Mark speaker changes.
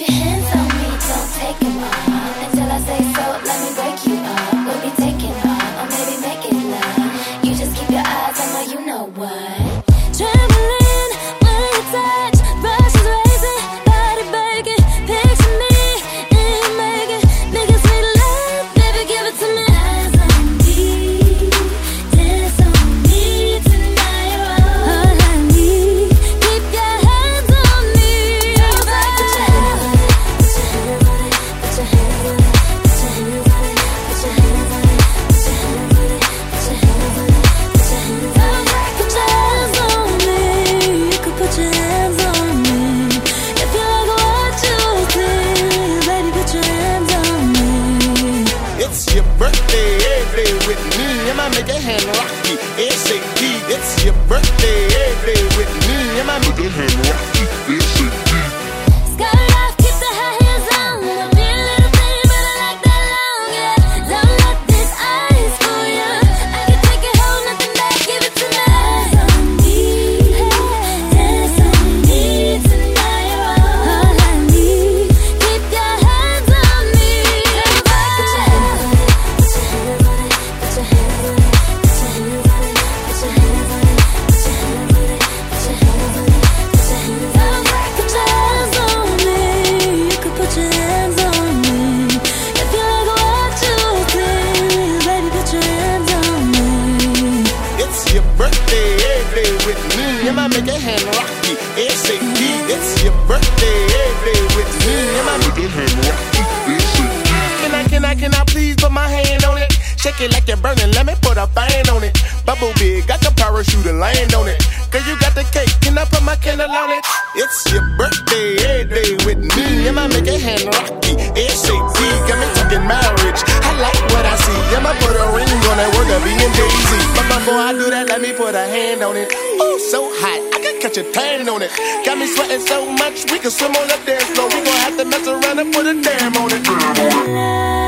Speaker 1: Your hands on me, don't take them off.
Speaker 2: with me. Am my make hand rocky? SAP, it's your birthday. Every day with me. Am I make hand rocky?
Speaker 3: SAP.
Speaker 2: birthday every day with me. You might make a hand rocky, SAP. It's your birthday every day with me. You might make a hand rocky, Can I, can I, can I please put my hand on it? Shake it like you're burning Let me put a fan on it. Bubble big, got the parachute and land on it. Cause you got the cake, can I put my candle on it? It's your birthday, every day with me. Am I making hand rocky? SAT, got me talking marriage. I like what I see. Am I put a ring on that word of being Daisy? Before I do that, let me put a hand on it. Ooh, so hot, I can catch a tan on it. Got me sweating so much, we can swim on the dance floor. We gon' have to mess around and put a damn on it.